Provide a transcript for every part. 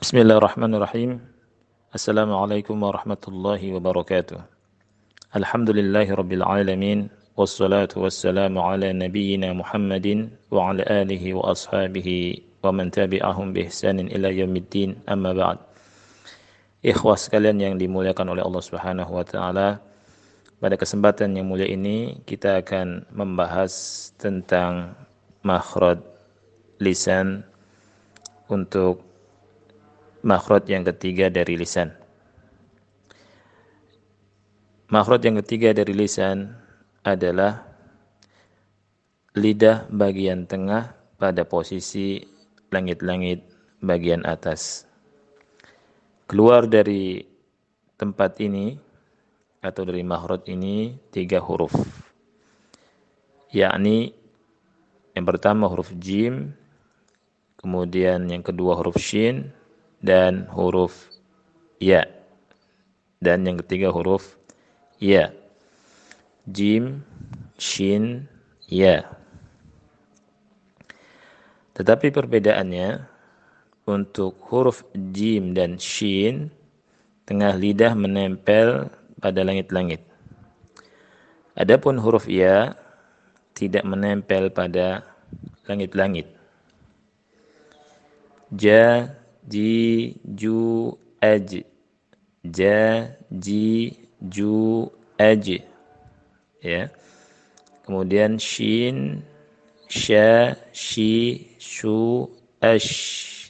Bismillahirrahmanirrahim. Assalamualaikum warahmatullahi wabarakatuh. Alhamdulillahi rabbil alamin. Wassalatu wassalamu ala nabiyyina Muhammadin wa ala alihi wa ashabihi wa man tabi'ahum bi ihsanin ila yaumiddin. Amma ba'd. Ikhwas sekalian yang dimuliakan oleh Allah Subhanahu wa taala. Pada kesempatan yang mulia ini kita akan membahas tentang makhraj lisan untuk makhraj yang ketiga dari lisan. Makhraj yang ketiga dari lisan adalah lidah bagian tengah pada posisi langit-langit bagian atas. Keluar dari tempat ini atau dari makhraj ini tiga huruf. Yakni yang pertama huruf jim, kemudian yang kedua huruf shin, dan huruf ya. Dan yang ketiga huruf ya. Jim, shin, ya. Tetapi perbedaannya untuk huruf jim dan shin tengah lidah menempel pada langit-langit. Adapun huruf ya tidak menempel pada langit-langit. Ja, ji, ju, aj. Ja, ji, ju, aj. Ya. Kemudian shin, sha, shi, shu, ash.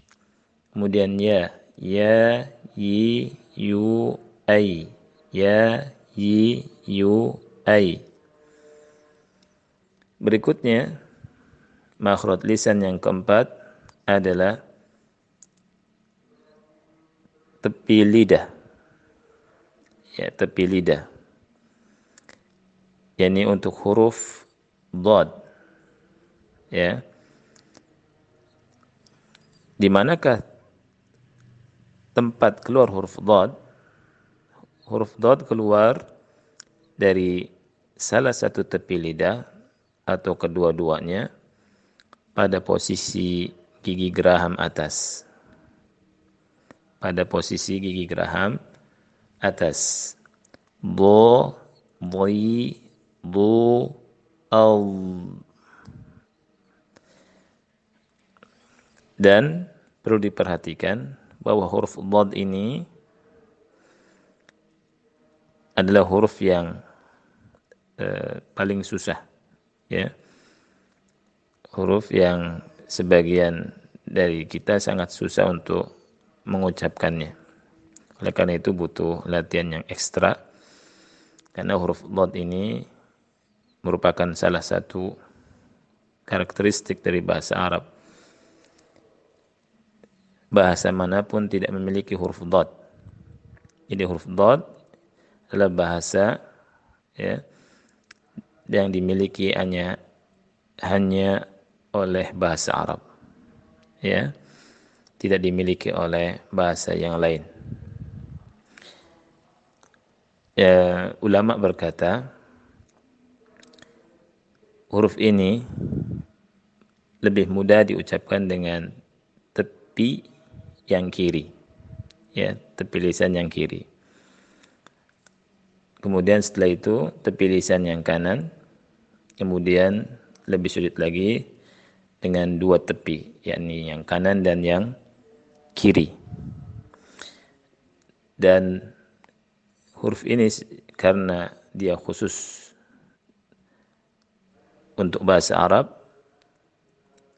Kemudian ya, ya, yi, yu, ai. Ya, yi, yu, ai. Berikutnya, makhraj lisan yang keempat adalah tepi lidah. Ya, tepi lidah. Yani untuk huruf dad. Ya. Di manakah tempat keluar huruf dad? Huruf dad keluar dari salah satu tepi lidah atau kedua-duanya pada posisi gigi geraham atas pada posisi gigi geraham atas. Bo, boi, bu, al. Dan perlu diperhatikan bahwa huruf dhad ini adalah huruf yang eh, paling susah ya huruf yang sebagian dari kita sangat susah untuk mengucapkannya. Oleh karena itu butuh latihan yang ekstra karena huruf dhad ini merupakan salah satu karakteristik dari bahasa Arab. Bahasa mana pun tidak memiliki huruf dhad. Jadi huruf dhad adalah bahasa ya yang dimiliki hanya hanya oleh bahasa Arab. Ya tidak dimiliki oleh bahasa yang lain. Ya, ulama berkata huruf ini lebih mudah diucapkan dengan tepi yang kiri. Ya, tepi lisan yang kiri. Kemudian setelah itu tepi lisan yang kanan. Kemudian lebih sulit lagi dengan dua tepi, yakni yang kanan dan yang kiri. Dan huruf ini karena dia khusus untuk bahasa Arab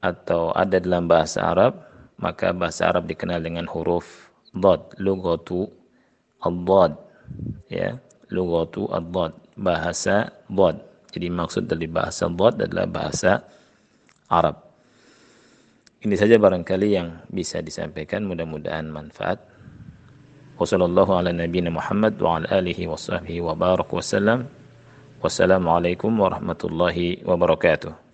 atau ada dalam bahasa Arab, maka bahasa Arab dikenal dengan huruf dad, lugatu ad-dad. Ya, lugatu ad-dad, bahasa dad. Jadi maksud dari bahasa dad adalah bahasa Arab. Ini saja barangkali yang bisa disampaikan mudah-mudahan manfaat. Wassallallahu ala nabiyina Muhammad wa ala alihi wa sahbihi wa wasallam. Wassalamualaikum warahmatullahi wabarakatuh.